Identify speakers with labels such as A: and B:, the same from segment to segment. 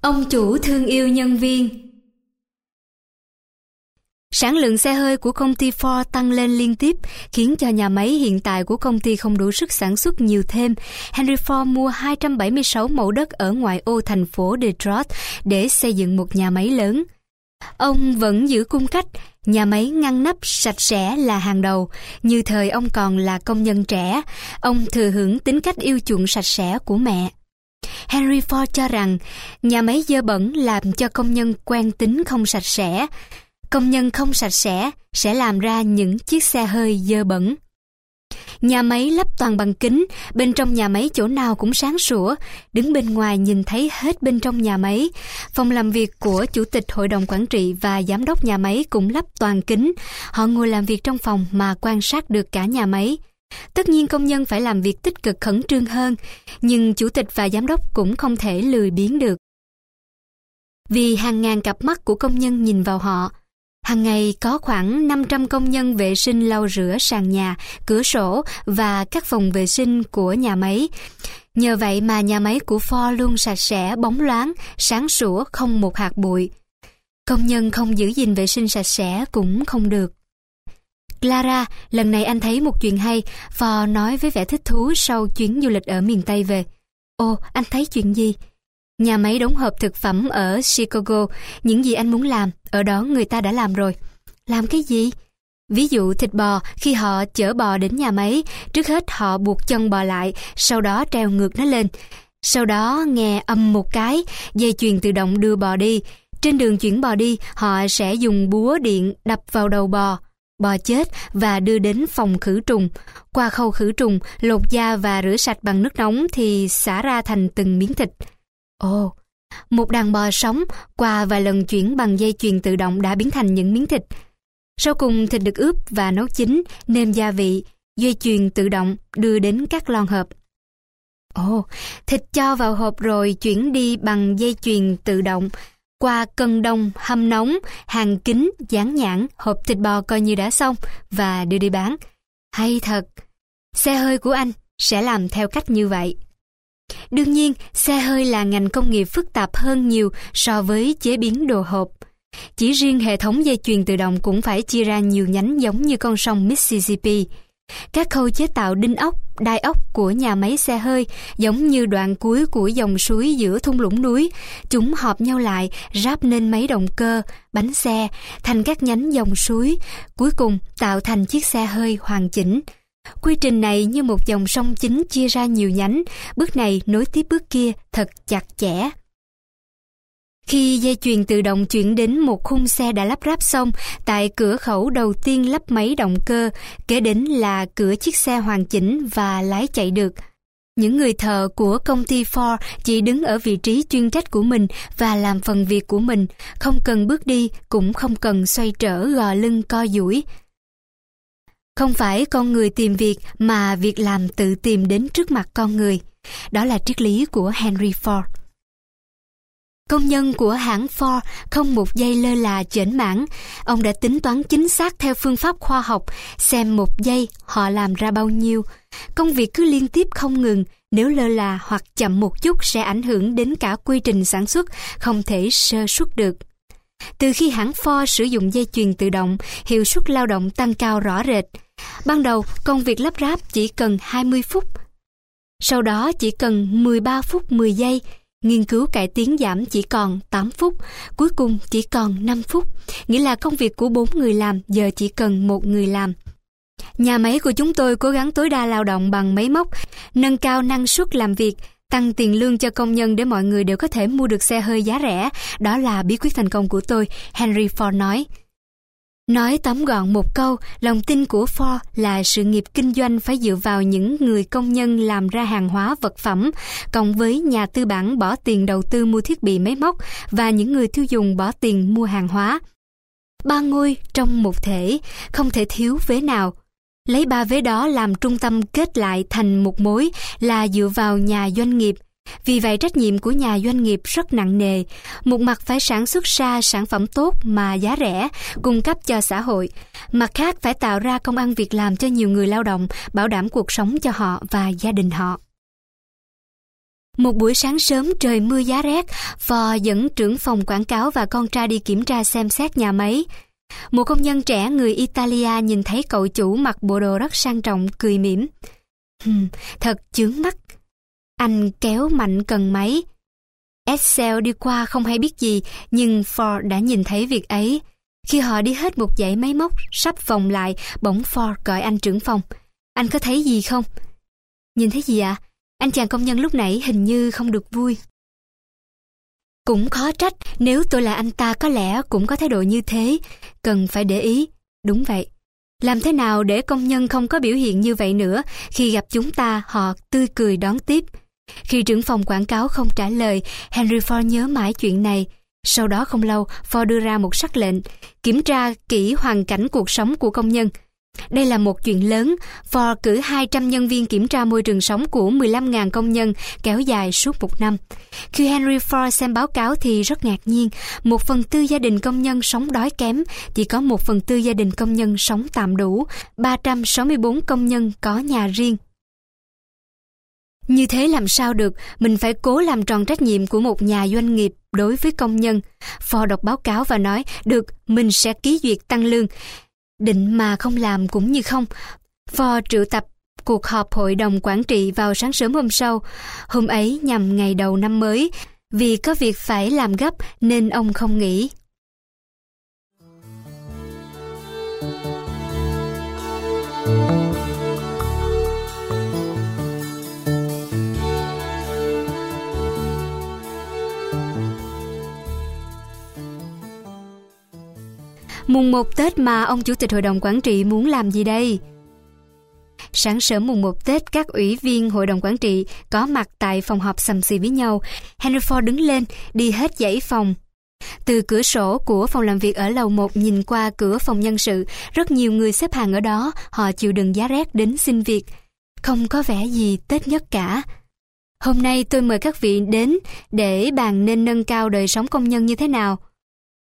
A: Ông chủ thương yêu nhân viên Sản lượng xe hơi của công ty Ford tăng lên liên tiếp, khiến cho nhà máy hiện tại của công ty không đủ sức sản xuất nhiều thêm. Henry Ford mua 276 mẫu đất ở ngoại ô thành phố Detroit để xây dựng một nhà máy lớn. Ông vẫn giữ cung cách, nhà máy ngăn nắp sạch sẽ là hàng đầu. Như thời ông còn là công nhân trẻ, ông thừa hưởng tính cách yêu chuộng sạch sẽ của mẹ. Henry Ford cho rằng nhà máy dơ bẩn làm cho công nhân quen tính không sạch sẽ. Công nhân không sạch sẽ sẽ làm ra những chiếc xe hơi dơ bẩn. Nhà máy lắp toàn bằng kính, bên trong nhà máy chỗ nào cũng sáng sủa, đứng bên ngoài nhìn thấy hết bên trong nhà máy. Phòng làm việc của chủ tịch hội đồng quản trị và giám đốc nhà máy cũng lắp toàn kính. Họ ngồi làm việc trong phòng mà quan sát được cả nhà máy. Tất nhiên công nhân phải làm việc tích cực khẩn trương hơn, nhưng chủ tịch và giám đốc cũng không thể lười biếng được. Vì hàng ngàn cặp mắt của công nhân nhìn vào họ, Hàng ngày có khoảng 500 công nhân vệ sinh lau rửa sàn nhà, cửa sổ và các phòng vệ sinh của nhà máy. Nhờ vậy mà nhà máy của Ford luôn sạch sẽ, bóng loáng, sáng sủa, không một hạt bụi. Công nhân không giữ gìn vệ sinh sạch sẽ cũng không được. Clara, lần này anh thấy một chuyện hay, Phò nói với vẻ thích thú sau chuyến du lịch ở miền Tây về. Ồ, anh thấy chuyện gì? Nhà máy đóng hộp thực phẩm ở Chicago, những gì anh muốn làm, ở đó người ta đã làm rồi. Làm cái gì? Ví dụ thịt bò, khi họ chở bò đến nhà máy, trước hết họ buộc chân bò lại, sau đó treo ngược nó lên. Sau đó nghe âm một cái, dây chuyền tự động đưa bò đi. Trên đường chuyển bò đi, họ sẽ dùng búa điện đập vào đầu bò bò chết và đưa đến phòng khử trùng. Qua khâu khử trùng, lột da và rửa sạch bằng nước nóng thì xả ra thành từng miếng thịt. Ồ, một đàn bò sống qua vài lần chuyển bằng dây chuyền tự động đã biến thành những miếng thịt. Sau cùng thịt được ướp và nấu chín, nêm gia vị, dây chuyền tự động đưa đến các lon hộp. Ồ, thịt cho vào hộp rồi chuyển đi bằng dây chuyền tự động qua cân đông, hâm nóng, hàng kính, dán nhãn, hộp thịt bò coi như đã xong và đưa đi bán. Hay thật! Xe hơi của anh sẽ làm theo cách như vậy. Đương nhiên, xe hơi là ngành công nghiệp phức tạp hơn nhiều so với chế biến đồ hộp. Chỉ riêng hệ thống dây chuyền tự động cũng phải chia ra nhiều nhánh giống như con sông Mississippi. Các khâu chế tạo đinh ốc, đai ốc của nhà máy xe hơi giống như đoạn cuối của dòng suối giữa thung lũng núi. Chúng hợp nhau lại, ráp nên máy động cơ, bánh xe, thành các nhánh dòng suối, cuối cùng tạo thành chiếc xe hơi hoàn chỉnh. Quy trình này như một dòng sông chính chia ra nhiều nhánh, bước này nối tiếp bước kia thật chặt chẽ. Khi dây chuyền tự động chuyển đến một khung xe đã lắp ráp xong, tại cửa khẩu đầu tiên lắp máy động cơ, kế đến là cửa chiếc xe hoàn chỉnh và lái chạy được. Những người thợ của công ty Ford chỉ đứng ở vị trí chuyên trách của mình và làm phần việc của mình, không cần bước đi, cũng không cần xoay trở gò lưng co duỗi. Không phải con người tìm việc mà việc làm tự tìm đến trước mặt con người. Đó là triết lý của Henry Ford. Công nhân của hãng Ford không một giây lơ là chểnh mãn. Ông đã tính toán chính xác theo phương pháp khoa học, xem một giây họ làm ra bao nhiêu. Công việc cứ liên tiếp không ngừng, nếu lơ là hoặc chậm một chút sẽ ảnh hưởng đến cả quy trình sản xuất, không thể sơ suất được. Từ khi hãng Ford sử dụng dây chuyền tự động, hiệu suất lao động tăng cao rõ rệt. Ban đầu, công việc lắp ráp chỉ cần 20 phút. Sau đó chỉ cần 13 phút 10 giây, nghiên cứu cải tiến giảm chỉ còn 8 phút, cuối cùng chỉ còn 5 phút, nghĩa là công việc của 4 người làm giờ chỉ cần một người làm. Nhà máy của chúng tôi cố gắng tối đa lao động bằng máy móc, nâng cao năng suất làm việc, tăng tiền lương cho công nhân để mọi người đều có thể mua được xe hơi giá rẻ. Đó là bí quyết thành công của tôi, Henry Ford nói. Nói tóm gọn một câu, lòng tin của Ford là sự nghiệp kinh doanh phải dựa vào những người công nhân làm ra hàng hóa vật phẩm, cộng với nhà tư bản bỏ tiền đầu tư mua thiết bị máy móc và những người tiêu dùng bỏ tiền mua hàng hóa. Ba ngôi trong một thể, không thể thiếu vế nào. Lấy ba vế đó làm trung tâm kết lại thành một mối là dựa vào nhà doanh nghiệp, vì vậy trách nhiệm của nhà doanh nghiệp rất nặng nề. Một mặt phải sản xuất ra sản phẩm tốt mà giá rẻ, cung cấp cho xã hội. Mặt khác phải tạo ra công ăn việc làm cho nhiều người lao động, bảo đảm cuộc sống cho họ và gia đình họ. Một buổi sáng sớm trời mưa giá rét, Phò dẫn trưởng phòng quảng cáo và con trai đi kiểm tra xem xét nhà máy. Một công nhân trẻ người Italia nhìn thấy cậu chủ mặc bộ đồ rất sang trọng, cười mỉm. Hừm, thật chướng mắt. Anh kéo mạnh cần máy. Excel đi qua không hay biết gì, nhưng Ford đã nhìn thấy việc ấy. Khi họ đi hết một dãy máy móc, sắp vòng lại, bỗng Ford gọi anh trưởng phòng. Anh có thấy gì không? Nhìn thấy gì ạ? À? Anh chàng công nhân lúc nãy hình như không được vui. Cũng khó trách, nếu tôi là anh ta có lẽ cũng có thái độ như thế. Cần phải để ý. Đúng vậy. Làm thế nào để công nhân không có biểu hiện như vậy nữa khi gặp chúng ta họ tươi cười đón tiếp. Khi trưởng phòng quảng cáo không trả lời, Henry Ford nhớ mãi chuyện này. Sau đó không lâu, Ford đưa ra một sắc lệnh, kiểm tra kỹ hoàn cảnh cuộc sống của công nhân. Đây là một chuyện lớn, Ford cử 200 nhân viên kiểm tra môi trường sống của 15.000 công nhân kéo dài suốt một năm. Khi Henry Ford xem báo cáo thì rất ngạc nhiên, một phần tư gia đình công nhân sống đói kém, chỉ có một phần tư gia đình công nhân sống tạm đủ, 364 công nhân có nhà riêng. Như thế làm sao được, mình phải cố làm tròn trách nhiệm của một nhà doanh nghiệp đối với công nhân. Phò đọc báo cáo và nói, được, mình sẽ ký duyệt tăng lương. Định mà không làm cũng như không. Phò triệu tập cuộc họp hội đồng quản trị vào sáng sớm hôm sau. Hôm ấy nhằm ngày đầu năm mới, vì có việc phải làm gấp nên ông không nghỉ. Mùng 1 Tết mà ông Chủ tịch Hội đồng Quản trị muốn làm gì đây? Sáng sớm mùng 1 Tết, các ủy viên Hội đồng Quản trị có mặt tại phòng họp sầm xì với nhau. Henry Ford đứng lên, đi hết dãy phòng. Từ cửa sổ của phòng làm việc ở lầu 1 nhìn qua cửa phòng nhân sự, rất nhiều người xếp hàng ở đó, họ chịu đựng giá rét đến xin việc. Không có vẻ gì Tết nhất cả. Hôm nay tôi mời các vị đến để bàn nên nâng cao đời sống công nhân như thế nào.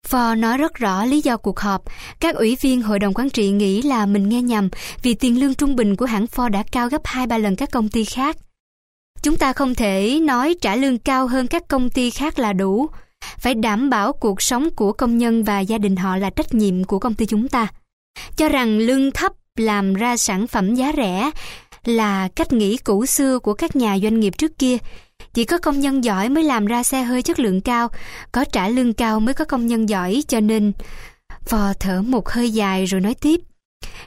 A: Ford nói rất rõ lý do cuộc họp. Các ủy viên hội đồng quản trị nghĩ là mình nghe nhầm vì tiền lương trung bình của hãng Ford đã cao gấp 2-3 lần các công ty khác. Chúng ta không thể nói trả lương cao hơn các công ty khác là đủ. Phải đảm bảo cuộc sống của công nhân và gia đình họ là trách nhiệm của công ty chúng ta. Cho rằng lương thấp làm ra sản phẩm giá rẻ là cách nghĩ cũ xưa của các nhà doanh nghiệp trước kia chỉ có công nhân giỏi mới làm ra xe hơi chất lượng cao, có trả lương cao mới có công nhân giỏi cho nên... Phò thở một hơi dài rồi nói tiếp.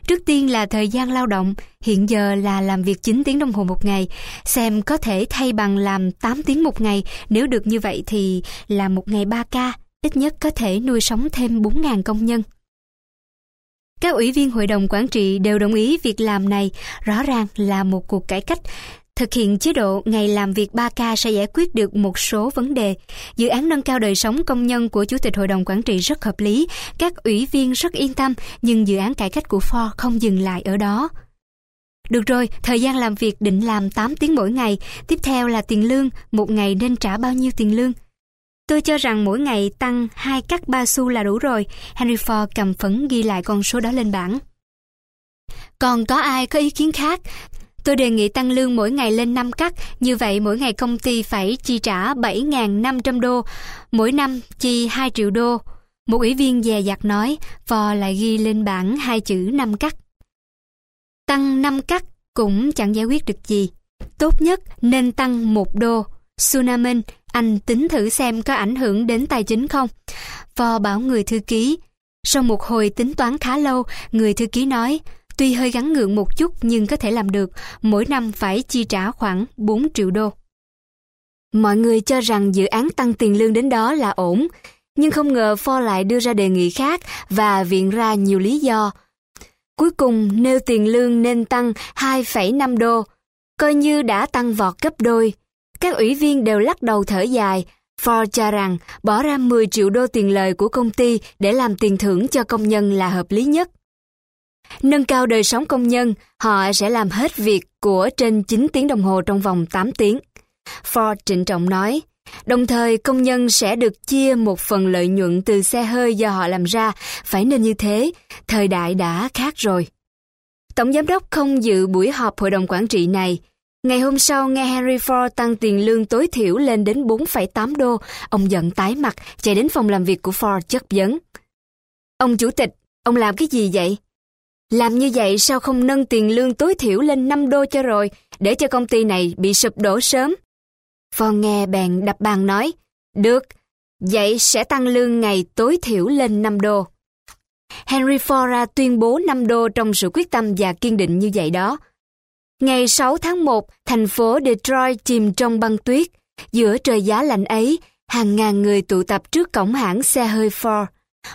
A: Trước tiên là thời gian lao động, hiện giờ là làm việc 9 tiếng đồng hồ một ngày, xem có thể thay bằng làm 8 tiếng một ngày, nếu được như vậy thì là một ngày 3 ca, ít nhất có thể nuôi sống thêm 4.000 công nhân. Các ủy viên hội đồng quản trị đều đồng ý việc làm này, rõ ràng là một cuộc cải cách, Thực hiện chế độ ngày làm việc 3K sẽ giải quyết được một số vấn đề. Dự án nâng cao đời sống công nhân của Chủ tịch Hội đồng Quản trị rất hợp lý, các ủy viên rất yên tâm, nhưng dự án cải cách của Ford không dừng lại ở đó. Được rồi, thời gian làm việc định làm 8 tiếng mỗi ngày, tiếp theo là tiền lương, một ngày nên trả bao nhiêu tiền lương? Tôi cho rằng mỗi ngày tăng 2 cắt 3 xu là đủ rồi. Henry Ford cầm phấn ghi lại con số đó lên bảng. Còn có ai có ý kiến khác? Tôi đề nghị tăng lương mỗi ngày lên 5 cắt, như vậy mỗi ngày công ty phải chi trả 7.500 đô, mỗi năm chi 2 triệu đô. Một ủy viên dè dặt nói, Phò lại ghi lên bảng hai chữ 5 cắt. Tăng 5 cắt cũng chẳng giải quyết được gì. Tốt nhất nên tăng 1 đô. Sunamin, anh tính thử xem có ảnh hưởng đến tài chính không? Phò bảo người thư ký. Sau một hồi tính toán khá lâu, người thư ký nói, Tuy hơi gắn ngượng một chút nhưng có thể làm được, mỗi năm phải chi trả khoảng 4 triệu đô. Mọi người cho rằng dự án tăng tiền lương đến đó là ổn, nhưng không ngờ Ford lại đưa ra đề nghị khác và viện ra nhiều lý do. Cuối cùng nêu tiền lương nên tăng 2,5 đô, coi như đã tăng vọt gấp đôi. Các ủy viên đều lắc đầu thở dài, Ford cho rằng bỏ ra 10 triệu đô tiền lời của công ty để làm tiền thưởng cho công nhân là hợp lý nhất. Nâng cao đời sống công nhân, họ sẽ làm hết việc của trên 9 tiếng đồng hồ trong vòng 8 tiếng. Ford trịnh trọng nói, đồng thời công nhân sẽ được chia một phần lợi nhuận từ xe hơi do họ làm ra, phải nên như thế, thời đại đã khác rồi. Tổng giám đốc không dự buổi họp hội đồng quản trị này. Ngày hôm sau nghe Henry Ford tăng tiền lương tối thiểu lên đến 4,8 đô, ông giận tái mặt, chạy đến phòng làm việc của Ford chất vấn. Ông chủ tịch, ông làm cái gì vậy? Làm như vậy sao không nâng tiền lương tối thiểu lên 5 đô cho rồi, để cho công ty này bị sụp đổ sớm? Ford nghe bèn đập bàn nói, được, vậy sẽ tăng lương ngày tối thiểu lên 5 đô. Henry Ford ra tuyên bố 5 đô trong sự quyết tâm và kiên định như vậy đó. Ngày 6 tháng 1, thành phố Detroit chìm trong băng tuyết. Giữa trời giá lạnh ấy, hàng ngàn người tụ tập trước cổng hãng xe hơi Ford.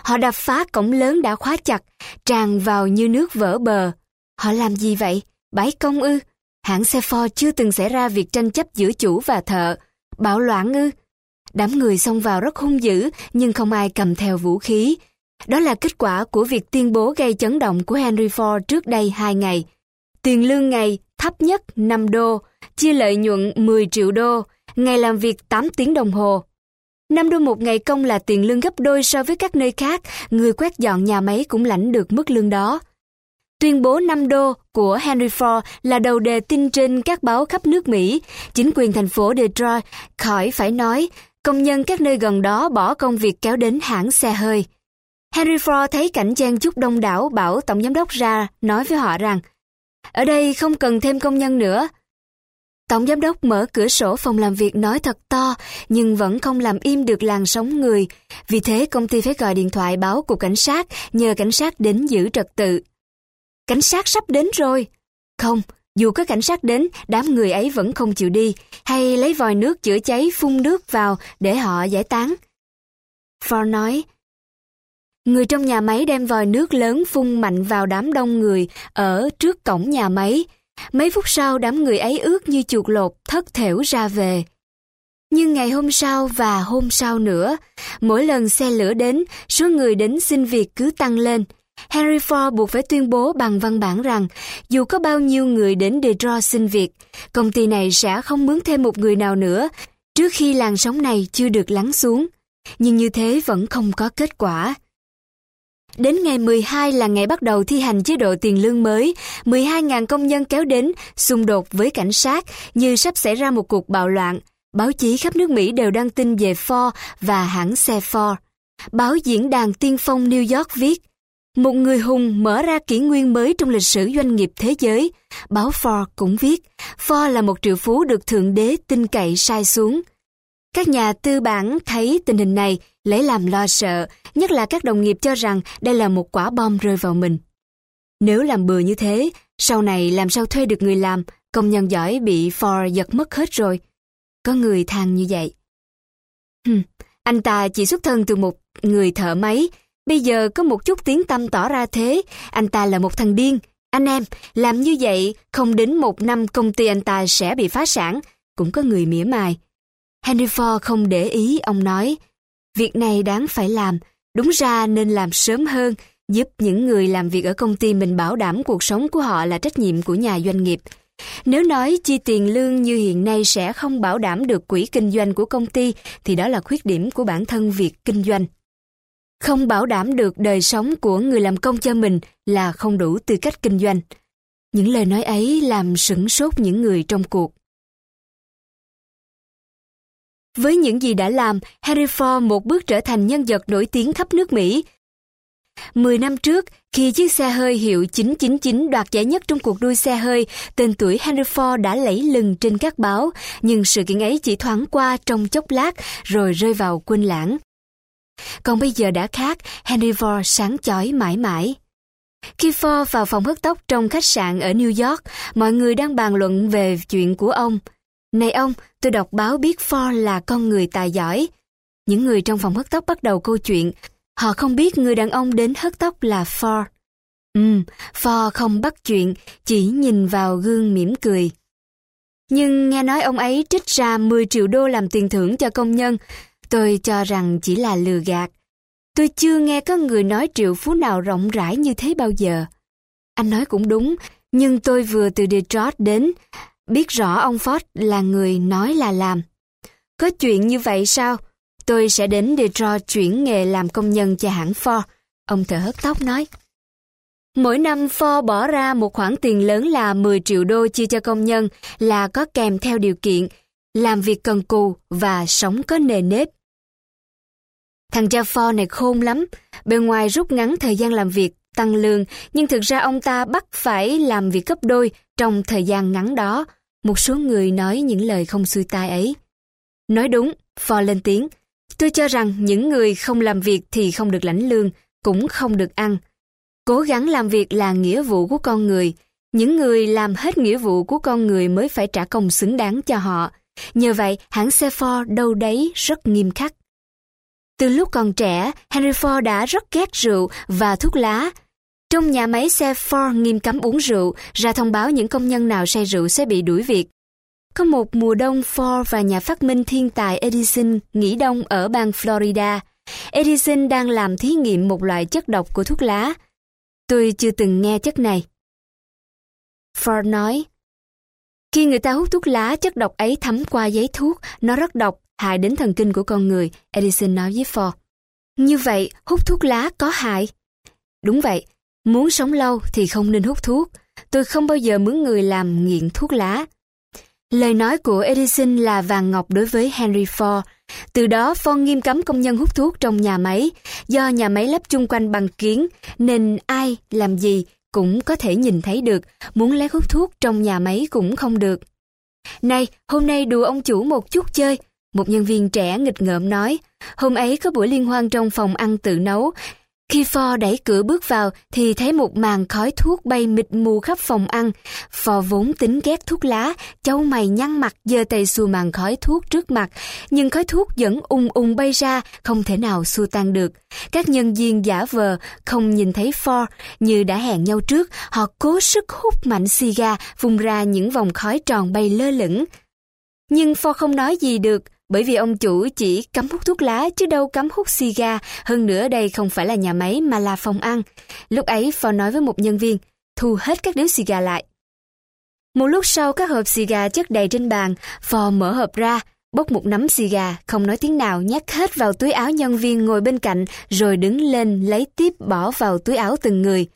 A: Họ đập phá cổng lớn đã khóa chặt, tràn vào như nước vỡ bờ. Họ làm gì vậy? Bãi công ư? Hãng xe Ford chưa từng xảy ra việc tranh chấp giữa chủ và thợ. Bạo loạn ư? Đám người xông vào rất hung dữ, nhưng không ai cầm theo vũ khí. Đó là kết quả của việc tuyên bố gây chấn động của Henry Ford trước đây hai ngày. Tiền lương ngày thấp nhất 5 đô, chia lợi nhuận 10 triệu đô, ngày làm việc 8 tiếng đồng hồ. 5 đô một ngày công là tiền lương gấp đôi so với các nơi khác, người quét dọn nhà máy cũng lãnh được mức lương đó. Tuyên bố 5 đô của Henry Ford là đầu đề tin trên các báo khắp nước Mỹ. Chính quyền thành phố Detroit khỏi phải nói, công nhân các nơi gần đó bỏ công việc kéo đến hãng xe hơi. Henry Ford thấy cảnh chen chúc đông đảo bảo tổng giám đốc ra nói với họ rằng ở đây không cần thêm công nhân nữa. Tổng giám đốc mở cửa sổ phòng làm việc nói thật to, nhưng vẫn không làm im được làn sóng người. Vì thế công ty phải gọi điện thoại báo cục cảnh sát, nhờ cảnh sát đến giữ trật tự. Cảnh sát sắp đến rồi. Không, dù có cảnh sát đến, đám người ấy vẫn không chịu đi, hay lấy vòi nước chữa cháy phun nước vào để họ giải tán. Ford nói, Người trong nhà máy đem vòi nước lớn phun mạnh vào đám đông người ở trước cổng nhà máy. Mấy phút sau đám người ấy ướt như chuột lột thất thểu ra về. Nhưng ngày hôm sau và hôm sau nữa, mỗi lần xe lửa đến, số người đến xin việc cứ tăng lên. Henry Ford buộc phải tuyên bố bằng văn bản rằng dù có bao nhiêu người đến Detroit xin việc, công ty này sẽ không mướn thêm một người nào nữa trước khi làn sóng này chưa được lắng xuống. Nhưng như thế vẫn không có kết quả. Đến ngày 12 là ngày bắt đầu thi hành chế độ tiền lương mới, 12.000 công nhân kéo đến, xung đột với cảnh sát như sắp xảy ra một cuộc bạo loạn. Báo chí khắp nước Mỹ đều đăng tin về Ford và hãng xe Ford. Báo diễn đàn tiên phong New York viết, một người hùng mở ra kỷ nguyên mới trong lịch sử doanh nghiệp thế giới. Báo Ford cũng viết, Ford là một triệu phú được Thượng Đế tin cậy sai xuống. Các nhà tư bản thấy tình hình này lấy làm lo sợ, nhất là các đồng nghiệp cho rằng đây là một quả bom rơi vào mình. Nếu làm bừa như thế, sau này làm sao thuê được người làm, công nhân giỏi bị Ford giật mất hết rồi. Có người than như vậy. Hừm, anh ta chỉ xuất thân từ một người thợ máy, bây giờ có một chút tiếng tâm tỏ ra thế, anh ta là một thằng điên. Anh em, làm như vậy, không đến một năm công ty anh ta sẽ bị phá sản, cũng có người mỉa mai. Henry Ford không để ý, ông nói, việc này đáng phải làm, đúng ra nên làm sớm hơn, giúp những người làm việc ở công ty mình bảo đảm cuộc sống của họ là trách nhiệm của nhà doanh nghiệp. Nếu nói chi tiền lương như hiện nay sẽ không bảo đảm được quỹ kinh doanh của công ty, thì đó là khuyết điểm của bản thân việc kinh doanh. Không bảo đảm được đời sống của người làm công cho mình là không đủ tư cách kinh doanh. Những lời nói ấy làm sửng sốt những người trong cuộc. Với những gì đã làm, Henry Ford một bước trở thành nhân vật nổi tiếng khắp nước Mỹ. Mười năm trước, khi chiếc xe hơi hiệu 999 đoạt giải nhất trong cuộc đua xe hơi, tên tuổi Henry Ford đã lẫy lừng trên các báo, nhưng sự kiện ấy chỉ thoáng qua trong chốc lát rồi rơi vào quên lãng. Còn bây giờ đã khác, Henry Ford sáng chói mãi mãi. Khi Ford vào phòng hớt tóc trong khách sạn ở New York, mọi người đang bàn luận về chuyện của ông. Này ông, tôi đọc báo biết Ford là con người tài giỏi. Những người trong phòng hớt tóc bắt đầu câu chuyện. Họ không biết người đàn ông đến hớt tóc là Ford. Ừm, Ford không bắt chuyện, chỉ nhìn vào gương mỉm cười. Nhưng nghe nói ông ấy trích ra 10 triệu đô làm tiền thưởng cho công nhân, tôi cho rằng chỉ là lừa gạt. Tôi chưa nghe có người nói triệu phú nào rộng rãi như thế bao giờ. Anh nói cũng đúng, nhưng tôi vừa từ Detroit đến, biết rõ ông Ford là người nói là làm. Có chuyện như vậy sao? Tôi sẽ đến Detroit chuyển nghề làm công nhân cho hãng Ford. Ông thợ hớt tóc nói. Mỗi năm Ford bỏ ra một khoản tiền lớn là 10 triệu đô chia cho công nhân là có kèm theo điều kiện làm việc cần cù và sống có nề nếp. Thằng cha Ford này khôn lắm, bề ngoài rút ngắn thời gian làm việc, tăng lương, nhưng thực ra ông ta bắt phải làm việc gấp đôi trong thời gian ngắn đó. Một số người nói những lời không xuôi tai ấy. Nói đúng, Ford lên tiếng. Tôi cho rằng những người không làm việc thì không được lãnh lương, cũng không được ăn. Cố gắng làm việc là nghĩa vụ của con người. Những người làm hết nghĩa vụ của con người mới phải trả công xứng đáng cho họ. Nhờ vậy, hãng xe Ford đâu đấy rất nghiêm khắc. Từ lúc còn trẻ, Henry Ford đã rất ghét rượu và thuốc lá. Trong nhà máy xe Ford nghiêm cấm uống rượu, ra thông báo những công nhân nào say rượu sẽ bị đuổi việc. Có một mùa đông Ford và nhà phát minh thiên tài Edison nghỉ đông ở bang Florida. Edison đang làm thí nghiệm một loại chất độc của thuốc lá. Tôi chưa từng nghe chất này. Ford nói, khi người ta hút thuốc lá, chất độc ấy thấm qua giấy thuốc, nó rất độc, hại đến thần kinh của con người, Edison nói với Ford. Như vậy, hút thuốc lá có hại? Đúng vậy, muốn sống lâu thì không nên hút thuốc. Tôi không bao giờ mướn người làm nghiện thuốc lá. Lời nói của Edison là vàng ngọc đối với Henry Ford. Từ đó Ford nghiêm cấm công nhân hút thuốc trong nhà máy. Do nhà máy lắp chung quanh bằng kiến, nên ai làm gì cũng có thể nhìn thấy được, muốn lấy hút thuốc trong nhà máy cũng không được. Này, hôm nay đùa ông chủ một chút chơi. Một nhân viên trẻ nghịch ngợm nói, hôm ấy có buổi liên hoan trong phòng ăn tự nấu, khi phò đẩy cửa bước vào thì thấy một màn khói thuốc bay mịt mù khắp phòng ăn. Phò vốn tính ghét thuốc lá, châu mày nhăn mặt giơ tay xua màn khói thuốc trước mặt, nhưng khói thuốc vẫn ung ung bay ra, không thể nào xua tan được. Các nhân viên giả vờ không nhìn thấy phò, như đã hẹn nhau trước, họ cố sức hút mạnh xì gà, vùng ra những vòng khói tròn bay lơ lửng. Nhưng phò không nói gì được, bởi vì ông chủ chỉ cấm hút thuốc lá chứ đâu cấm hút xì ga hơn nữa đây không phải là nhà máy mà là phòng ăn. Lúc ấy phò nói với một nhân viên, thu hết các điếu xì gà lại. Một lúc sau các hộp xì gà chất đầy trên bàn, phò mở hộp ra, bốc một nắm xì gà, không nói tiếng nào nhét hết vào túi áo nhân viên ngồi bên cạnh, rồi đứng lên lấy tiếp bỏ vào túi áo từng người.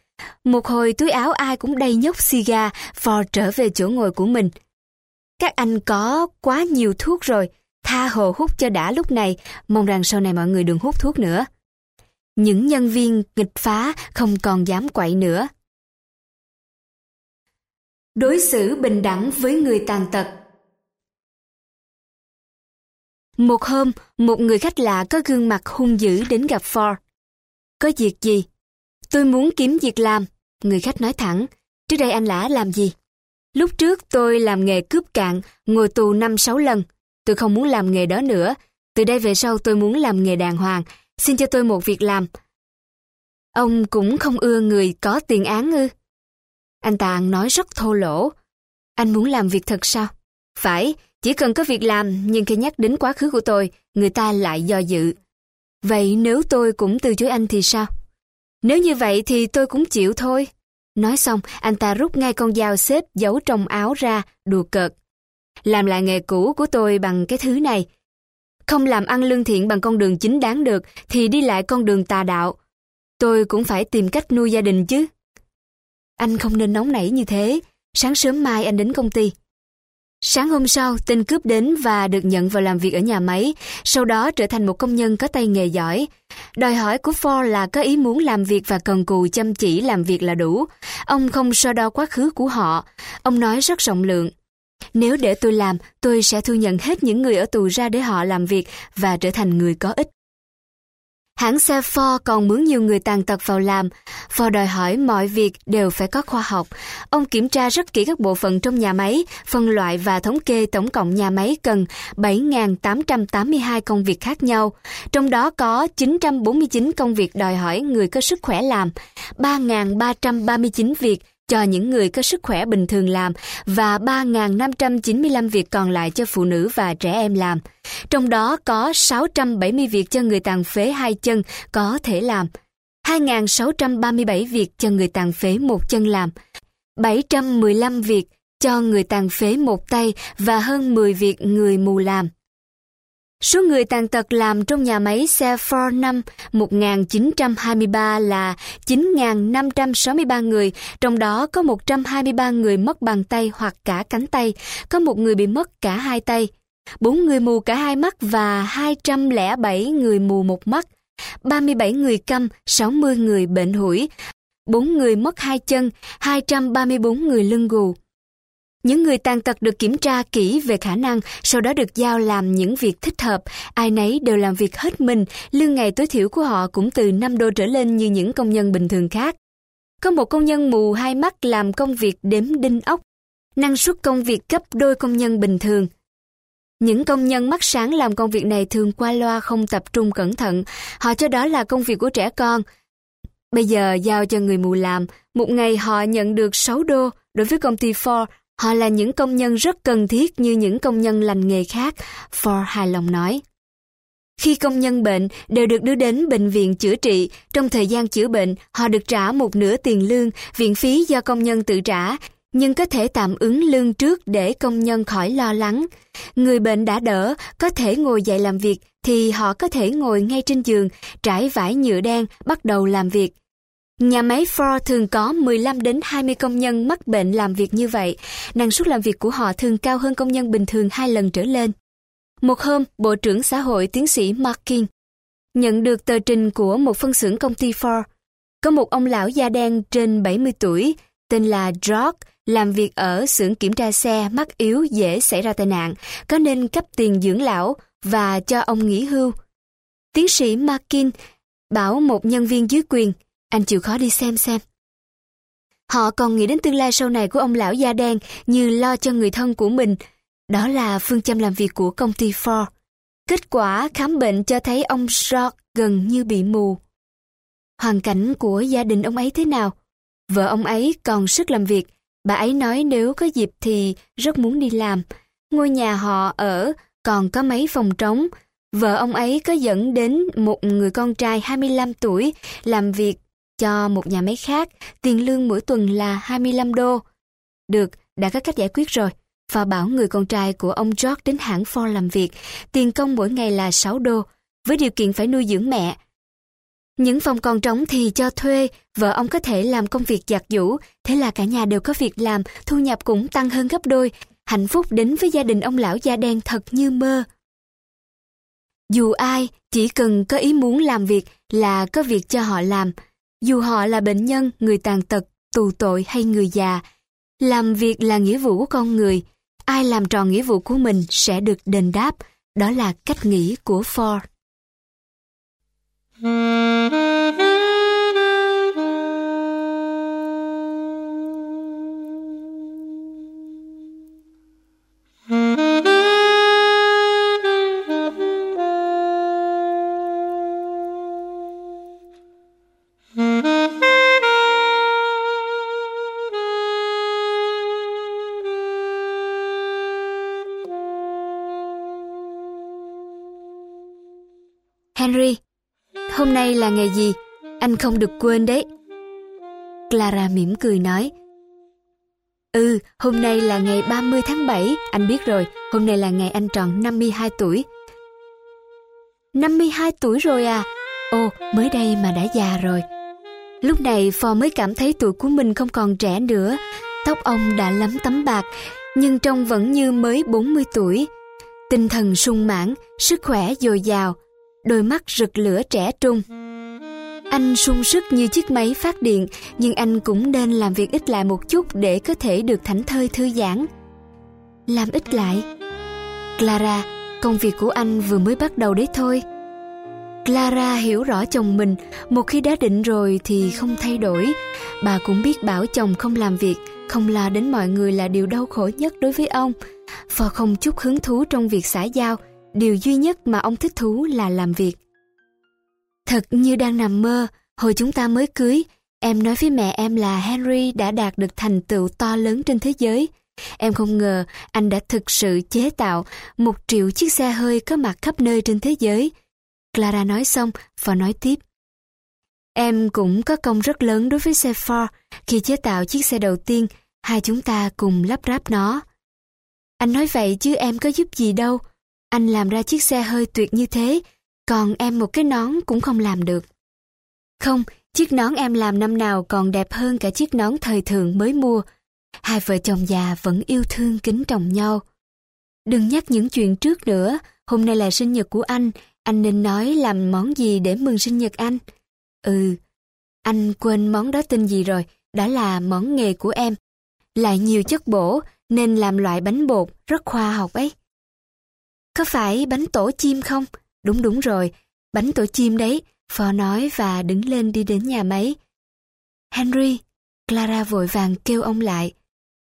A: Một hồi túi áo ai cũng đầy nhóc xì gà, phò trở về chỗ ngồi của mình. Các anh có quá nhiều thuốc rồi, tha hồ hút cho đã lúc này, mong rằng sau này mọi người đừng hút thuốc nữa. Những nhân viên nghịch phá không còn dám quậy nữa. Đối xử bình đẳng với người tàn tật Một hôm, một người khách lạ có gương mặt hung dữ đến gặp Ford. Có việc gì? Tôi muốn kiếm việc làm. Người khách nói thẳng, trước đây anh lã làm gì? Lúc trước tôi làm nghề cướp cạn, ngồi tù 5-6 lần. Tôi không muốn làm nghề đó nữa. Từ đây về sau tôi muốn làm nghề đàng hoàng. Xin cho tôi một việc làm. Ông cũng không ưa người có tiền án ư. Anh tàng nói rất thô lỗ. Anh muốn làm việc thật sao? Phải, chỉ cần có việc làm, nhưng khi nhắc đến quá khứ của tôi, người ta lại do dự. Vậy nếu tôi cũng từ chối anh thì sao? Nếu như vậy thì tôi cũng chịu thôi. Nói xong, anh ta rút ngay con dao xếp giấu trong áo ra, đùa cợt làm lại nghề cũ của tôi bằng cái thứ này. Không làm ăn lương thiện bằng con đường chính đáng được thì đi lại con đường tà đạo. Tôi cũng phải tìm cách nuôi gia đình chứ. Anh không nên nóng nảy như thế. Sáng sớm mai anh đến công ty. Sáng hôm sau, tên cướp đến và được nhận vào làm việc ở nhà máy, sau đó trở thành một công nhân có tay nghề giỏi. Đòi hỏi của Ford là có ý muốn làm việc và cần cù chăm chỉ làm việc là đủ. Ông không so đo quá khứ của họ. Ông nói rất rộng lượng. Nếu để tôi làm, tôi sẽ thu nhận hết những người ở tù ra để họ làm việc và trở thành người có ích. Hãng xe Ford còn mướn nhiều người tàn tật vào làm. Ford đòi hỏi mọi việc đều phải có khoa học. Ông kiểm tra rất kỹ các bộ phận trong nhà máy, phân loại và thống kê tổng cộng nhà máy cần 7.882 công việc khác nhau. Trong đó có 949 công việc đòi hỏi người có sức khỏe làm, 3.339 việc cho những người có sức khỏe bình thường làm và 3.595 việc còn lại cho phụ nữ và trẻ em làm. Trong đó có 670 việc cho người tàn phế hai chân có thể làm, 2.637 việc cho người tàn phế một chân làm, 715 việc cho người tàn phế một tay và hơn 10 việc người mù làm. Số người tàn tật làm trong nhà máy xe Ford năm 1923 là 9.563 người, trong đó có 123 người mất bàn tay hoặc cả cánh tay, có một người bị mất cả hai tay, 4 người mù cả hai mắt và 207 người mù một mắt, 37 người câm, 60 người bệnh hủi, 4 người mất hai chân, 234 người lưng gù. Những người tàn tật được kiểm tra kỹ về khả năng, sau đó được giao làm những việc thích hợp. Ai nấy đều làm việc hết mình, lương ngày tối thiểu của họ cũng từ 5 đô trở lên như những công nhân bình thường khác. Có một công nhân mù hai mắt làm công việc đếm đinh ốc. Năng suất công việc gấp đôi công nhân bình thường. Những công nhân mắt sáng làm công việc này thường qua loa không tập trung cẩn thận. Họ cho đó là công việc của trẻ con. Bây giờ giao cho người mù làm, một ngày họ nhận được 6 đô. Đối với công ty Ford, Họ là những công nhân rất cần thiết như những công nhân lành nghề khác, Ford hài lòng nói. Khi công nhân bệnh đều được đưa đến bệnh viện chữa trị, trong thời gian chữa bệnh họ được trả một nửa tiền lương, viện phí do công nhân tự trả, nhưng có thể tạm ứng lương trước để công nhân khỏi lo lắng. Người bệnh đã đỡ, có thể ngồi dậy làm việc thì họ có thể ngồi ngay trên giường, trải vải nhựa đen, bắt đầu làm việc. Nhà máy Ford thường có 15 đến 20 công nhân mắc bệnh làm việc như vậy. Năng suất làm việc của họ thường cao hơn công nhân bình thường hai lần trở lên. Một hôm, Bộ trưởng xã hội tiến sĩ Markin nhận được tờ trình của một phân xưởng công ty Ford. Có một ông lão da đen trên 70 tuổi, tên là George, làm việc ở xưởng kiểm tra xe mắc yếu dễ xảy ra tai nạn, có nên cấp tiền dưỡng lão và cho ông nghỉ hưu. Tiến sĩ Markin bảo một nhân viên dưới quyền anh chịu khó đi xem xem. Họ còn nghĩ đến tương lai sau này của ông lão da đen như lo cho người thân của mình. Đó là phương châm làm việc của công ty Ford. Kết quả khám bệnh cho thấy ông George gần như bị mù. Hoàn cảnh của gia đình ông ấy thế nào? Vợ ông ấy còn sức làm việc. Bà ấy nói nếu có dịp thì rất muốn đi làm. Ngôi nhà họ ở còn có mấy phòng trống. Vợ ông ấy có dẫn đến một người con trai 25 tuổi làm việc cho một nhà máy khác, tiền lương mỗi tuần là 25 đô. Được, đã có cách giải quyết rồi. Và bảo người con trai của ông George đến hãng Ford làm việc, tiền công mỗi ngày là 6 đô, với điều kiện phải nuôi dưỡng mẹ. Những phòng còn trống thì cho thuê, vợ ông có thể làm công việc giặt giũ, thế là cả nhà đều có việc làm, thu nhập cũng tăng hơn gấp đôi. Hạnh phúc đến với gia đình ông lão da đen thật như mơ. Dù ai, chỉ cần có ý muốn làm việc là có việc cho họ làm, dù họ là bệnh nhân, người tàn tật, tù tội hay người già. Làm việc là nghĩa vụ của con người, ai làm tròn nghĩa vụ của mình sẽ được đền đáp, đó là cách nghĩ của Ford. Là ngày gì? Anh không được quên đấy. Clara mỉm cười nói. Ừ, hôm nay là ngày 30 tháng 7, anh biết rồi, hôm nay là ngày anh tròn 52 tuổi. 52 tuổi rồi à? Ồ, mới đây mà đã già rồi. Lúc này Phò mới cảm thấy tuổi của mình không còn trẻ nữa. Tóc ông đã lấm tấm bạc, nhưng trông vẫn như mới 40 tuổi. Tinh thần sung mãn, sức khỏe dồi dào, đôi mắt rực lửa trẻ trung. Anh sung sức như chiếc máy phát điện, nhưng anh cũng nên làm việc ít lại một chút để có thể được thảnh thơi thư giãn. Làm ít lại. Clara, công việc của anh vừa mới bắt đầu đấy thôi. Clara hiểu rõ chồng mình, một khi đã định rồi thì không thay đổi. Bà cũng biết bảo chồng không làm việc, không lo đến mọi người là điều đau khổ nhất đối với ông. Và không chút hứng thú trong việc xã giao, điều duy nhất mà ông thích thú là làm việc. Thật như đang nằm mơ, hồi chúng ta mới cưới, em nói với mẹ em là Henry đã đạt được thành tựu to lớn trên thế giới. Em không ngờ anh đã thực sự chế tạo một triệu chiếc xe hơi có mặt khắp nơi trên thế giới. Clara nói xong và nói tiếp. Em cũng có công rất lớn đối với xe Ford khi chế tạo chiếc xe đầu tiên, hai chúng ta cùng lắp ráp nó. Anh nói vậy chứ em có giúp gì đâu, Anh làm ra chiếc xe hơi tuyệt như thế, còn em một cái nón cũng không làm được. Không, chiếc nón em làm năm nào còn đẹp hơn cả chiếc nón thời thường mới mua. Hai vợ chồng già vẫn yêu thương kính trọng nhau. Đừng nhắc những chuyện trước nữa, hôm nay là sinh nhật của anh, anh nên nói làm món gì để mừng sinh nhật anh. Ừ, anh quên món đó tên gì rồi, đó là món nghề của em. Lại nhiều chất bổ, nên làm loại bánh bột rất khoa học ấy. Có phải bánh tổ chim không? Đúng đúng rồi, bánh tổ chim đấy, Phó nói và đứng lên đi đến nhà máy. Henry, Clara vội vàng kêu ông lại.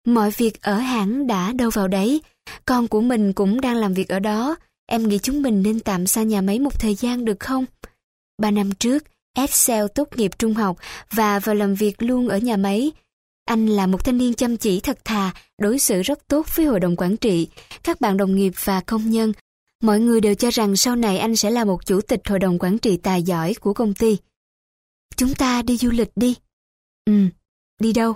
A: Mọi việc ở hãng đã đâu vào đấy, con của mình cũng đang làm việc ở đó, em nghĩ chúng mình nên tạm xa nhà máy một thời gian được không? Ba năm trước, Excel tốt nghiệp trung học và vào làm việc luôn ở nhà máy. Anh là một thanh niên chăm chỉ thật thà, đối xử rất tốt với hội đồng quản trị, các bạn đồng nghiệp và công nhân. Mọi người đều cho rằng sau này anh sẽ là một chủ tịch hội đồng quản trị tài giỏi của công ty. Chúng ta đi du lịch đi. Ừ, đi đâu?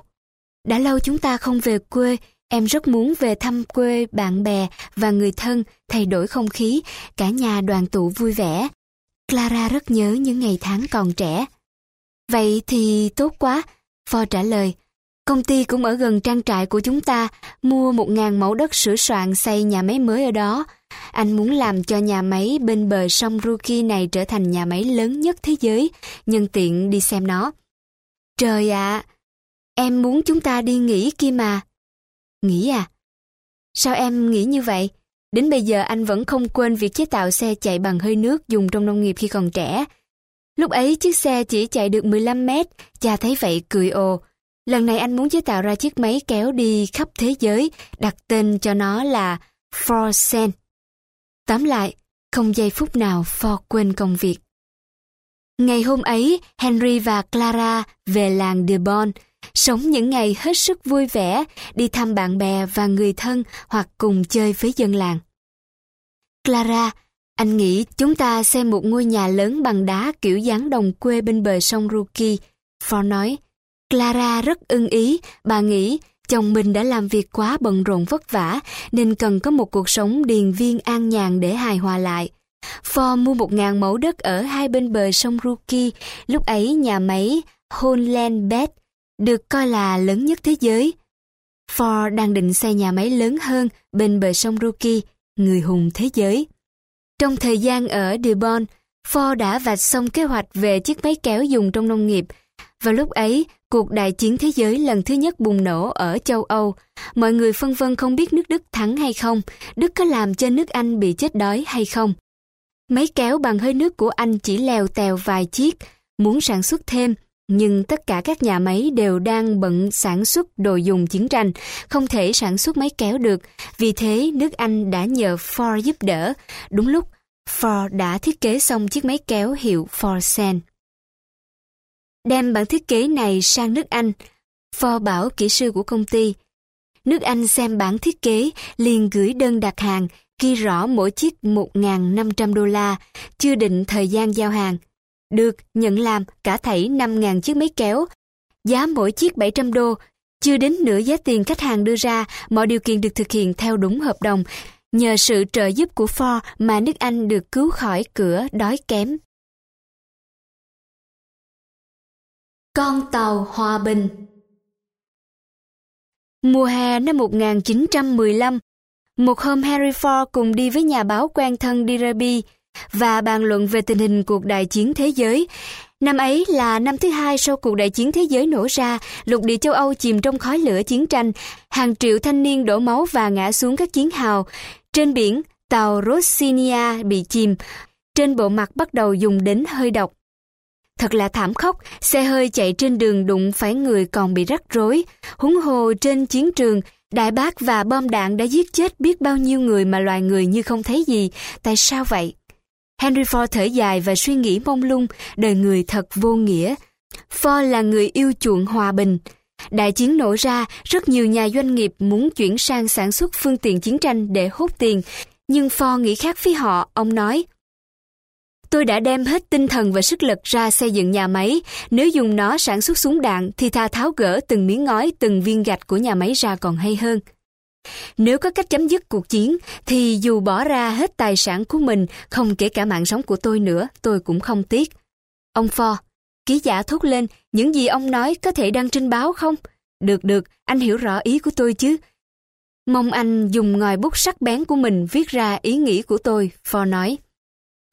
A: Đã lâu chúng ta không về quê, em rất muốn về thăm quê bạn bè và người thân, thay đổi không khí, cả nhà đoàn tụ vui vẻ. Clara rất nhớ những ngày tháng còn trẻ. Vậy thì tốt quá, Ford trả lời. Công ty cũng ở gần trang trại của chúng ta, mua một ngàn mẫu đất sửa soạn xây nhà máy mới ở đó. Anh muốn làm cho nhà máy bên bờ sông Ruki này trở thành nhà máy lớn nhất thế giới, nhân tiện đi xem nó. Trời ạ, em muốn chúng ta đi nghỉ kia mà. Nghỉ à? Sao em nghĩ như vậy? Đến bây giờ anh vẫn không quên việc chế tạo xe chạy bằng hơi nước dùng trong nông nghiệp khi còn trẻ. Lúc ấy chiếc xe chỉ chạy được 15 mét, cha thấy vậy cười ồ. Lần này anh muốn chế tạo ra chiếc máy kéo đi khắp thế giới, đặt tên cho nó là Forsen. Tóm lại, không giây phút nào Ford quên công việc. Ngày hôm ấy, Henry và Clara về làng Dearborn sống những ngày hết sức vui vẻ, đi thăm bạn bè và người thân hoặc cùng chơi với dân làng. Clara, anh nghĩ chúng ta xem một ngôi nhà lớn bằng đá kiểu dáng đồng quê bên bờ sông Ruki. Ford nói, Clara rất ưng ý, bà nghĩ chồng mình đã làm việc quá bận rộn vất vả nên cần có một cuộc sống điền viên an nhàn để hài hòa lại. Ford mua một ngàn mẫu đất ở hai bên bờ sông Ruki, lúc ấy nhà máy Holland Bed được coi là lớn nhất thế giới. Ford đang định xây nhà máy lớn hơn bên bờ sông Ruki, người hùng thế giới. Trong thời gian ở Dearborn, Ford đã vạch xong kế hoạch về chiếc máy kéo dùng trong nông nghiệp. Vào lúc ấy, cuộc đại chiến thế giới lần thứ nhất bùng nổ ở châu Âu. Mọi người phân vân không biết nước Đức thắng hay không, Đức có làm cho nước Anh bị chết đói hay không. Máy kéo bằng hơi nước của Anh chỉ lèo tèo vài chiếc, muốn sản xuất thêm nhưng tất cả các nhà máy đều đang bận sản xuất đồ dùng chiến tranh, không thể sản xuất máy kéo được. Vì thế, nước Anh đã nhờ Ford giúp đỡ. Đúng lúc, Ford đã thiết kế xong chiếc máy kéo hiệu Ford Sen. Đem bản thiết kế này sang nước Anh, Ford bảo kỹ sư của công ty. Nước Anh xem bản thiết kế, liền gửi đơn đặt hàng, ghi rõ mỗi chiếc 1.500 đô la, chưa định thời gian giao hàng. Được, nhận làm cả thảy 5.000 chiếc máy kéo. Giá mỗi chiếc 700 đô, chưa đến nửa giá tiền khách hàng đưa ra, mọi điều kiện được thực hiện theo đúng hợp đồng. Nhờ sự trợ giúp của Ford mà nước Anh được cứu khỏi cửa đói kém. Con tàu Hòa Bình Mùa hè năm 1915, một hôm Harry Ford cùng đi với nhà báo quen thân Diraby và bàn luận về tình hình cuộc đại chiến thế giới. Năm ấy là năm thứ hai sau cuộc đại chiến thế giới nổ ra, lục địa châu Âu chìm trong khói lửa chiến tranh, hàng triệu thanh niên đổ máu và ngã xuống các chiến hào. Trên biển, tàu Rossinia bị chìm, trên bộ mặt bắt đầu dùng đến hơi độc. Thật là thảm khốc, xe hơi chạy trên đường đụng phải người còn bị rắc rối. Húng hồ trên chiến trường, đại bác và bom đạn đã giết chết biết bao nhiêu người mà loài người như không thấy gì. Tại sao vậy? Henry Ford thở dài và suy nghĩ mông lung, đời người thật vô nghĩa. Ford là người yêu chuộng hòa bình. Đại chiến nổ ra, rất nhiều nhà doanh nghiệp muốn chuyển sang sản xuất phương tiện chiến tranh để hút tiền, nhưng Ford nghĩ khác với họ, ông nói. Tôi đã đem hết tinh thần và sức lực ra xây dựng nhà máy, nếu dùng nó sản xuất súng đạn thì tha tháo gỡ từng miếng ngói, từng viên gạch của nhà máy ra còn hay hơn. Nếu có cách chấm dứt cuộc chiến, thì dù bỏ ra hết tài sản của mình, không kể cả mạng sống của tôi nữa, tôi cũng không tiếc. Ông Ford, ký giả thốt lên, những gì ông nói có thể đăng trên báo không? Được được, anh hiểu rõ ý của tôi chứ. Mong anh dùng ngòi bút sắc bén của mình viết ra ý nghĩ của tôi, Ford nói.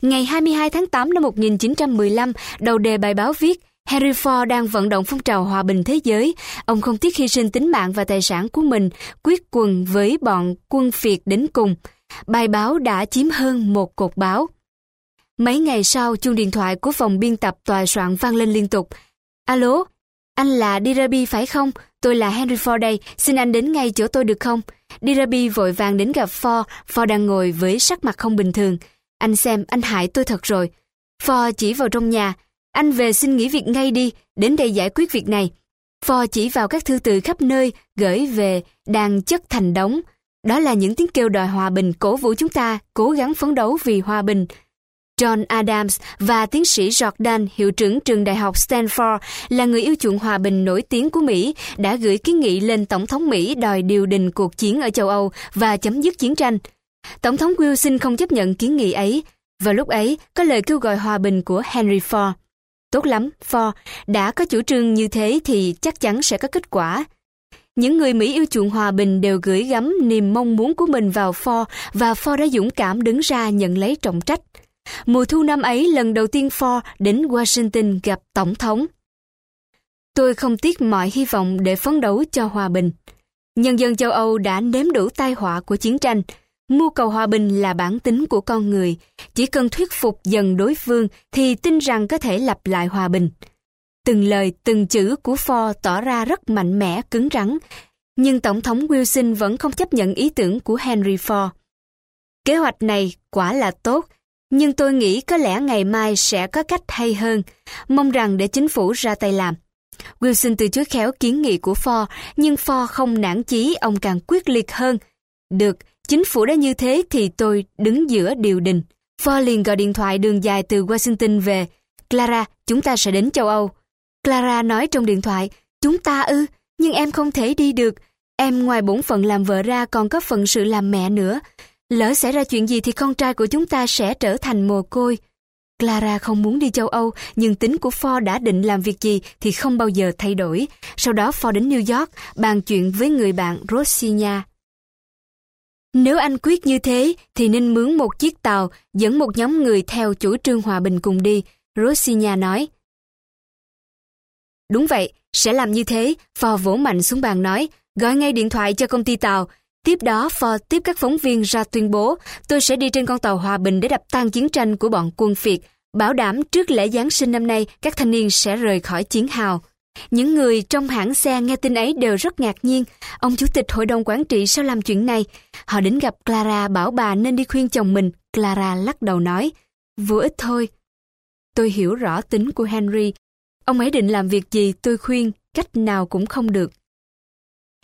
A: Ngày 22 tháng 8 năm 1915, đầu đề bài báo viết Henry Ford đang vận động phong trào hòa bình thế giới. Ông không tiếc hy sinh tính mạng và tài sản của mình, quyết quần với bọn quân phiệt đến cùng. Bài báo đã chiếm hơn một cột báo. Mấy ngày sau, chuông điện thoại của phòng biên tập tòa soạn vang lên liên tục. Alo, anh là Dirabi phải không? Tôi là Henry Ford đây, xin anh đến ngay chỗ tôi được không? Dirabi vội vàng đến gặp Ford, Ford đang ngồi với sắc mặt không bình thường. Anh xem, anh hại tôi thật rồi. Phò chỉ vào trong nhà, anh về xin nghỉ việc ngay đi, đến đây giải quyết việc này. Phò chỉ vào các thư từ khắp nơi, gửi về, đang chất thành đống. Đó là những tiếng kêu đòi hòa bình cổ vũ chúng ta, cố gắng phấn đấu vì hòa bình. John Adams và tiến sĩ Jordan, hiệu trưởng trường đại học Stanford, là người yêu chuộng hòa bình nổi tiếng của Mỹ, đã gửi kiến nghị lên Tổng thống Mỹ đòi điều đình cuộc chiến ở châu Âu và chấm dứt chiến tranh. Tổng thống Wilson không chấp nhận kiến nghị ấy. Vào lúc ấy, có lời kêu gọi hòa bình của Henry Ford. Tốt lắm, Ford, đã có chủ trương như thế thì chắc chắn sẽ có kết quả. Những người Mỹ yêu chuộng hòa bình đều gửi gắm niềm mong muốn của mình vào Ford và Ford đã dũng cảm đứng ra nhận lấy trọng trách. Mùa thu năm ấy, lần đầu tiên Ford đến Washington gặp Tổng thống. Tôi không tiếc mọi hy vọng để phấn đấu cho hòa bình. Nhân dân châu Âu đã nếm đủ tai họa của chiến tranh, Mưu cầu hòa bình là bản tính của con người, chỉ cần thuyết phục dần đối phương thì tin rằng có thể lập lại hòa bình. Từng lời, từng chữ của Ford tỏ ra rất mạnh mẽ, cứng rắn, nhưng Tổng thống Wilson vẫn không chấp nhận ý tưởng của Henry Ford. Kế hoạch này quả là tốt, nhưng tôi nghĩ có lẽ ngày mai sẽ có cách hay hơn, mong rằng để chính phủ ra tay làm. Wilson từ chối khéo kiến nghị của Ford, nhưng Ford không nản chí, ông càng quyết liệt hơn. Được, Chính phủ đã như thế thì tôi đứng giữa điều đình. Ford liền gọi điện thoại đường dài từ Washington về. Clara, chúng ta sẽ đến châu Âu. Clara nói trong điện thoại, chúng ta ư, nhưng em không thể đi được. Em ngoài bổn phận làm vợ ra còn có phận sự làm mẹ nữa. Lỡ xảy ra chuyện gì thì con trai của chúng ta sẽ trở thành mồ côi. Clara không muốn đi châu Âu, nhưng tính của Ford đã định làm việc gì thì không bao giờ thay đổi. Sau đó Ford đến New York, bàn chuyện với người bạn Rosinia. Nếu anh quyết như thế, thì nên mướn một chiếc tàu dẫn một nhóm người theo chủ trương hòa bình cùng đi, Rosina nói. Đúng vậy, sẽ làm như thế, Phò vỗ mạnh xuống bàn nói, gọi ngay điện thoại cho công ty tàu. Tiếp đó, Phò tiếp các phóng viên ra tuyên bố, tôi sẽ đi trên con tàu hòa bình để đập tan chiến tranh của bọn quân Việt, bảo đảm trước lễ Giáng sinh năm nay các thanh niên sẽ rời khỏi chiến hào. Những người trong hãng xe nghe tin ấy đều rất ngạc nhiên. Ông chủ tịch hội đồng quản trị sao làm chuyện này? Họ đến gặp Clara bảo bà nên đi khuyên chồng mình. Clara lắc đầu nói, vừa ít thôi. Tôi hiểu rõ tính của Henry. Ông ấy định làm việc gì tôi khuyên, cách nào cũng không được.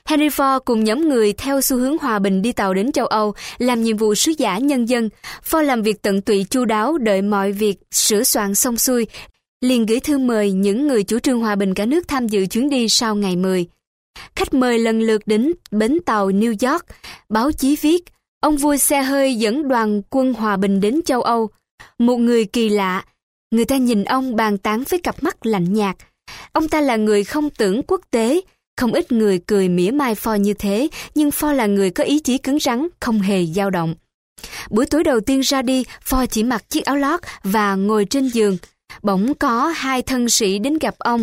A: Henry Ford cùng nhóm người theo xu hướng hòa bình đi tàu đến châu Âu làm nhiệm vụ sứ giả nhân dân. Ford làm việc tận tụy chu đáo đợi mọi việc sửa soạn xong xuôi liền gửi thư mời những người chủ trương hòa bình cả nước tham dự chuyến đi sau ngày 10. Khách mời lần lượt đến bến tàu New York, báo chí viết, ông vua xe hơi dẫn đoàn quân hòa bình đến châu Âu. Một người kỳ lạ, người ta nhìn ông bàn tán với cặp mắt lạnh nhạt. Ông ta là người không tưởng quốc tế, không ít người cười mỉa mai Pho như thế, nhưng Pho là người có ý chí cứng rắn, không hề dao động. Buổi tối đầu tiên ra đi, Pho chỉ mặc chiếc áo lót và ngồi trên giường, bỗng có hai thân sĩ đến gặp ông.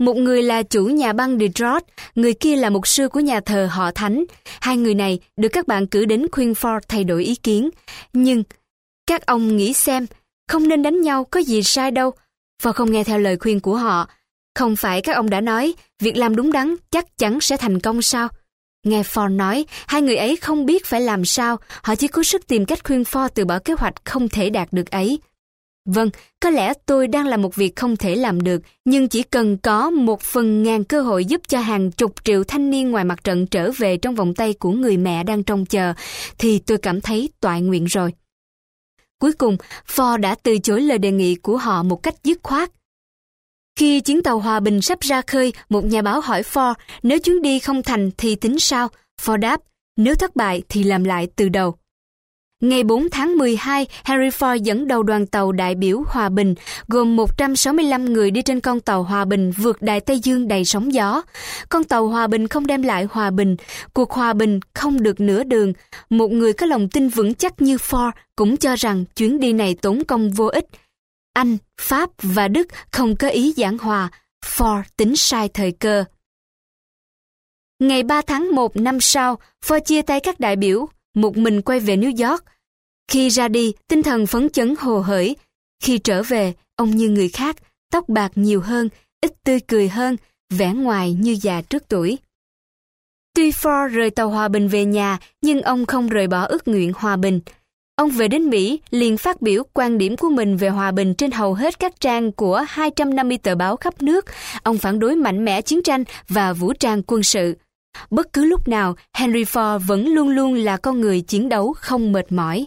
A: Một người là chủ nhà băng Detroit, người kia là mục sư của nhà thờ họ Thánh. Hai người này được các bạn cử đến khuyên Ford thay đổi ý kiến. Nhưng các ông nghĩ xem, không nên đánh nhau có gì sai đâu. Và không nghe theo lời khuyên của họ. Không phải các ông đã nói, việc làm đúng đắn chắc chắn sẽ thành công sao? Nghe Ford nói, hai người ấy không biết phải làm sao, họ chỉ có sức tìm cách khuyên Ford từ bỏ kế hoạch không thể đạt được ấy. Vâng, có lẽ tôi đang làm một việc không thể làm được, nhưng chỉ cần có một phần ngàn cơ hội giúp cho hàng chục triệu thanh niên ngoài mặt trận trở về trong vòng tay của người mẹ đang trông chờ, thì tôi cảm thấy toại nguyện rồi. Cuối cùng, Ford đã từ chối lời đề nghị của họ một cách dứt khoát. Khi chuyến tàu hòa bình sắp ra khơi, một nhà báo hỏi Ford nếu chuyến đi không thành thì tính sao? Ford đáp, Nếu thất bại thì làm lại từ đầu. Ngày 4 tháng 12, Henry Ford dẫn đầu đoàn tàu đại biểu Hòa Bình, gồm 165 người đi trên con tàu Hòa Bình vượt Đại Tây Dương đầy sóng gió. Con tàu Hòa Bình không đem lại hòa bình, cuộc hòa bình không được nửa đường. Một người có lòng tin vững chắc như Ford cũng cho rằng chuyến đi này tốn công vô ích. Anh, Pháp và Đức không có ý giảng hòa, Ford tính sai thời cơ. Ngày 3 tháng 1 năm sau, Ford chia tay các đại biểu, một mình quay về New York. Khi ra đi, tinh thần phấn chấn hồ hởi. Khi trở về, ông như người khác, tóc bạc nhiều hơn, ít tươi cười hơn, vẻ ngoài như già trước tuổi. Tuy Ford rời tàu hòa bình về nhà, nhưng ông không rời bỏ ước nguyện hòa bình. Ông về đến Mỹ liền phát biểu quan điểm của mình về hòa bình trên hầu hết các trang của 250 tờ báo khắp nước. Ông phản đối mạnh mẽ chiến tranh và vũ trang quân sự. Bất cứ lúc nào, Henry Ford vẫn luôn luôn là con người chiến đấu không mệt mỏi.